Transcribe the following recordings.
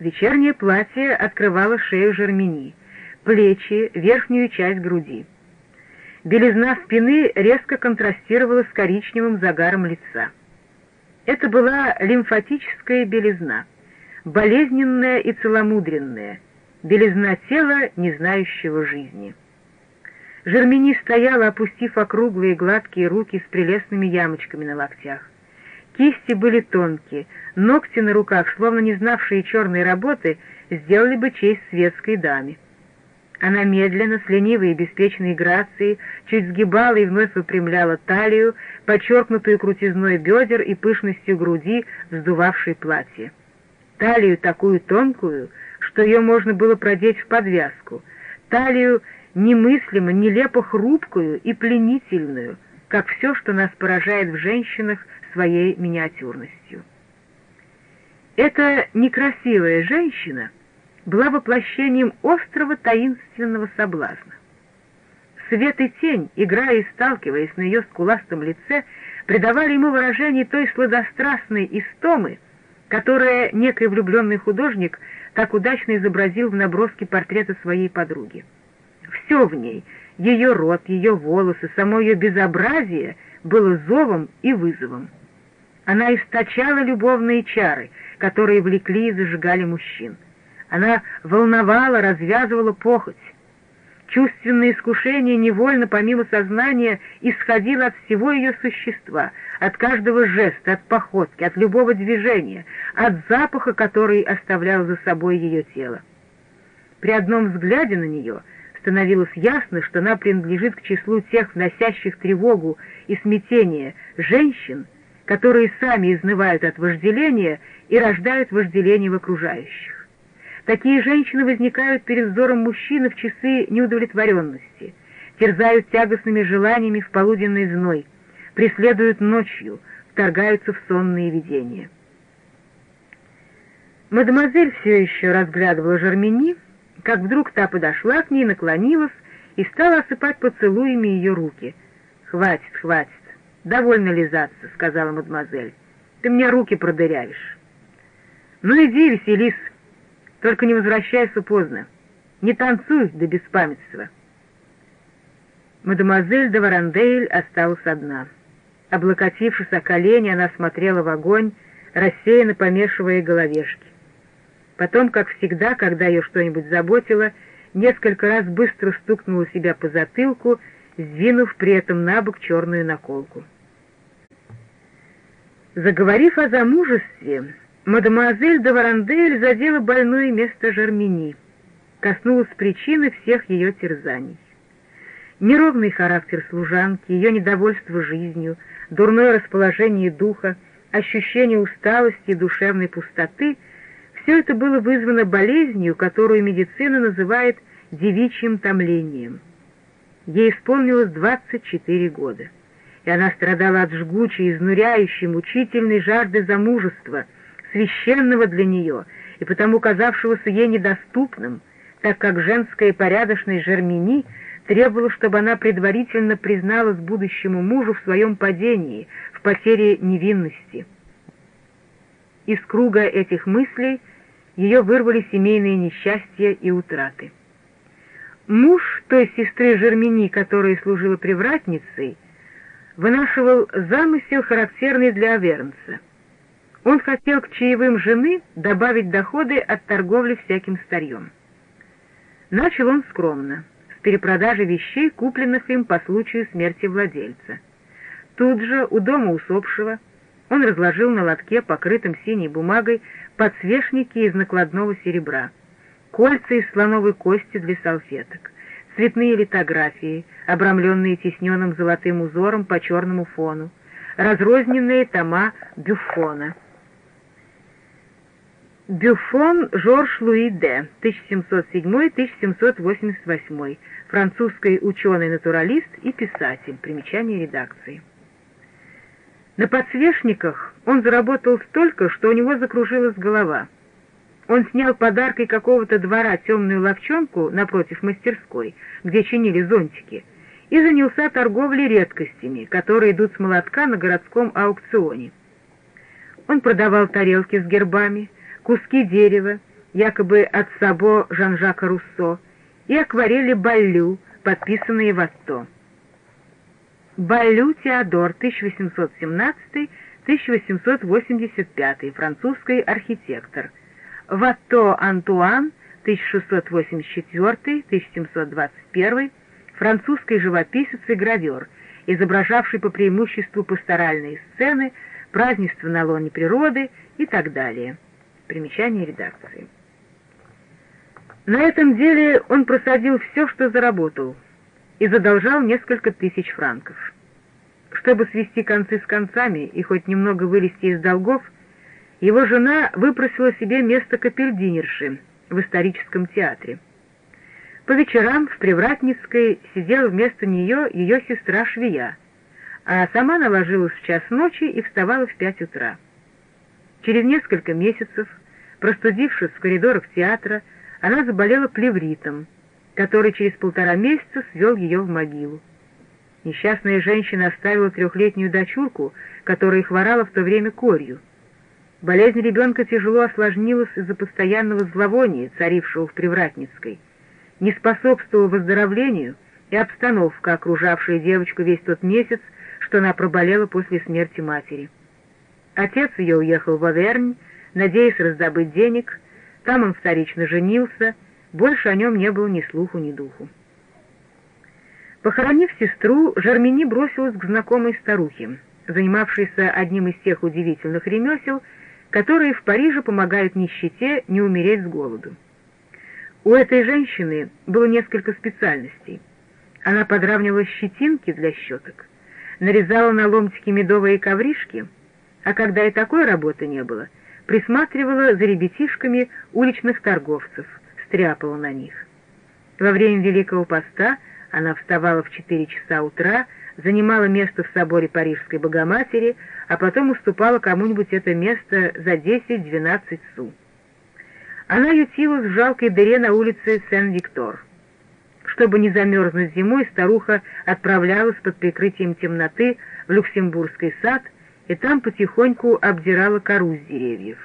Вечернее платье открывало шею Жермени, плечи, верхнюю часть груди. Белизна спины резко контрастировала с коричневым загаром лица. Это была лимфатическая белизна, болезненная и целомудренная, белизна тела, не знающего жизни. Жермени стояла, опустив округлые гладкие руки с прелестными ямочками на локтях. Кисти были тонкие, ногти на руках, словно не знавшие черной работы, сделали бы честь светской даме. Она медленно, с ленивой и беспечной грацией, чуть сгибала и вновь выпрямляла талию, подчеркнутую крутизной бедер и пышностью груди, вздувавшей платье. Талию такую тонкую, что ее можно было продеть в подвязку, талию немыслимо, нелепо хрупкую и пленительную, как все, что нас поражает в женщинах своей миниатюрностью. Эта некрасивая женщина была воплощением острого таинственного соблазна. Свет и тень, играя и сталкиваясь на ее скуластом лице, придавали ему выражение той сладострастной истомы, которое некий влюбленный художник так удачно изобразил в наброске портрета своей подруги. Все в ней, ее рот, ее волосы, само ее безобразие было зовом и вызовом. Она источала любовные чары, которые влекли и зажигали мужчин. Она волновала, развязывала похоть. Чувственное искушение невольно, помимо сознания, исходило от всего ее существа, от каждого жеста, от походки, от любого движения, от запаха, который оставлял за собой ее тело. При одном взгляде на нее становилось ясно, что она принадлежит к числу тех вносящих тревогу и смятение женщин, которые сами изнывают от вожделения и рождают вожделение в окружающих. Такие женщины возникают перед взором мужчины в часы неудовлетворенности, терзают тягостными желаниями в полуденный зной, преследуют ночью, вторгаются в сонные видения. Мадемуазель все еще разглядывала Жермени, как вдруг та подошла к ней, наклонилась и стала осыпать поцелуями ее руки. «Хватит, хватит, довольно лизаться», — сказала мадемуазель. «Ты мне руки продырявишь». «Ну иди, веселись, только не возвращайся поздно. Не танцуй до беспамятства». Мадемуазель де Варандель осталась одна. Облокотившись о колени, она смотрела в огонь, рассеянно помешивая головешки. Потом, как всегда, когда ее что-нибудь заботило, несколько раз быстро стукнула себя по затылку, сдвинув при этом на бок черную наколку. Заговорив о замужестве, мадемуазель де Варандель задела больное место Жермени, коснулась причины всех ее терзаний. Неровный характер служанки, ее недовольство жизнью, дурное расположение духа, ощущение усталости и душевной пустоты — все это было вызвано болезнью, которую медицина называет девичьим томлением. Ей исполнилось 24 года, и она страдала от жгучей, изнуряющей, мучительной жажды замужества, священного для нее и потому казавшегося ей недоступным, так как женская порядочность Жермени требовала, чтобы она предварительно призналась будущему мужу в своем падении, в потере невинности. Из круга этих мыслей ее вырвали семейные несчастья и утраты. Муж той сестры Жермени, которая служила привратницей, вынашивал замысел, характерный для Авернца. Он хотел к чаевым жены добавить доходы от торговли всяким старьем. Начал он скромно, с перепродажи вещей, купленных им по случаю смерти владельца. Тут же, у дома усопшего, он разложил на лотке, покрытым синей бумагой, подсвечники из накладного серебра, кольца из слоновой кости для салфеток, цветные литографии, обрамленные тисненным золотым узором по черному фону, разрозненные тома Бюфона. Бюфон Жорж Луи Де, 1707-1788, французский ученый-натуралист и писатель, примечание редакции. На подсвечниках он заработал столько, что у него закружилась голова. Он снял подаркой какого-то двора темную ловчонку напротив мастерской, где чинили зонтики, и занялся торговлей редкостями, которые идут с молотка на городском аукционе. Он продавал тарелки с гербами, куски дерева, якобы от Сабо Жан-Жака Руссо, и акварели Баллю, подписанные Ватто. Баллю Теодор, 1817-1885, французский архитектор. Ватто Антуан, 1684-1721, французский живописец и гравер, изображавший по преимуществу пасторальные сцены, празднества на лоне природы и так далее. Примечание редакции. На этом деле он просадил все, что заработал, и задолжал несколько тысяч франков. Чтобы свести концы с концами и хоть немного вылезти из долгов, его жена выпросила себе место капельдинерши в историческом театре. По вечерам в Привратницкой сидела вместо нее ее сестра Швея, а сама наложилась в час ночи и вставала в пять утра. Через несколько месяцев, простудившись в коридорах театра, она заболела плевритом, который через полтора месяца свел ее в могилу. Несчастная женщина оставила трехлетнюю дочурку, которая хворала в то время корью. Болезнь ребенка тяжело осложнилась из-за постоянного зловония, царившего в Привратницкой. Не способствовала выздоровлению и обстановка, окружавшая девочку весь тот месяц, что она проболела после смерти матери. Отец ее уехал в Авернь, надеясь раздобыть денег, там он вторично женился, больше о нем не было ни слуху, ни духу. Похоронив сестру, Жармини бросилась к знакомой старухе, занимавшейся одним из тех удивительных ремесел, которые в Париже помогают нищете не умереть с голоду. У этой женщины было несколько специальностей. Она подравнивала щетинки для щеток, нарезала на ломтики медовые ковришки, а когда и такой работы не было, присматривала за ребятишками уличных торговцев, стряпала на них. Во время Великого Поста она вставала в четыре часа утра, занимала место в соборе Парижской Богоматери, а потом уступала кому-нибудь это место за 10-12 су. Она ютилась в жалкой дыре на улице Сен-Виктор. Чтобы не замерзнуть зимой, старуха отправлялась под прикрытием темноты в Люксембургский сад и там потихоньку обдирала кору с деревьев.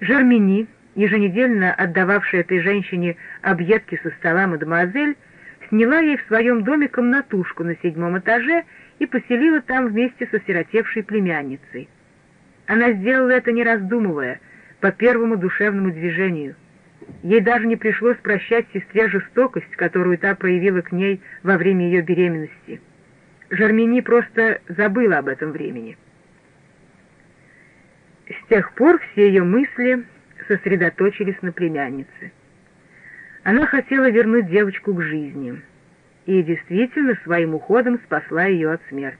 Жармини, еженедельно отдававшая этой женщине объедки со стола мадемуазель, сняла ей в своем доме комнатушку на седьмом этаже и поселила там вместе со сиротевшей племянницей. Она сделала это не раздумывая, по первому душевному движению. Ей даже не пришлось прощать сестре жестокость, которую та проявила к ней во время ее беременности. Жармини просто забыла об этом времени. С тех пор все ее мысли сосредоточились на племяннице. Она хотела вернуть девочку к жизни и действительно своим уходом спасла ее от смерти.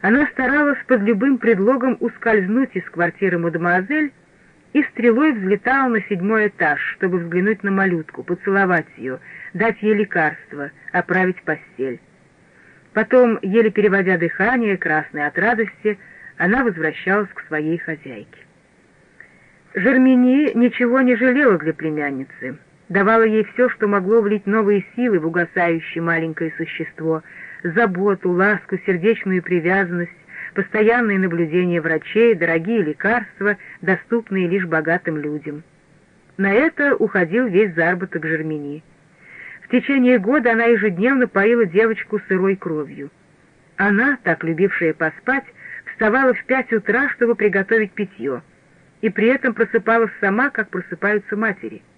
Она старалась под любым предлогом ускользнуть из квартиры мадемуазель и стрелой взлетала на седьмой этаж, чтобы взглянуть на малютку, поцеловать ее, дать ей лекарство, оправить постель. Потом, еле переводя дыхание, красной от радости, она возвращалась к своей хозяйке. Жермени ничего не жалела для племянницы, давала ей все, что могло влить новые силы в угасающее маленькое существо, заботу, ласку, сердечную привязанность, постоянные наблюдения врачей, дорогие лекарства, доступные лишь богатым людям. На это уходил весь заработок Жермени. В течение года она ежедневно поила девочку сырой кровью. Она, так любившая поспать, вставала в пять утра, чтобы приготовить питье, и при этом просыпалась сама, как просыпаются матери —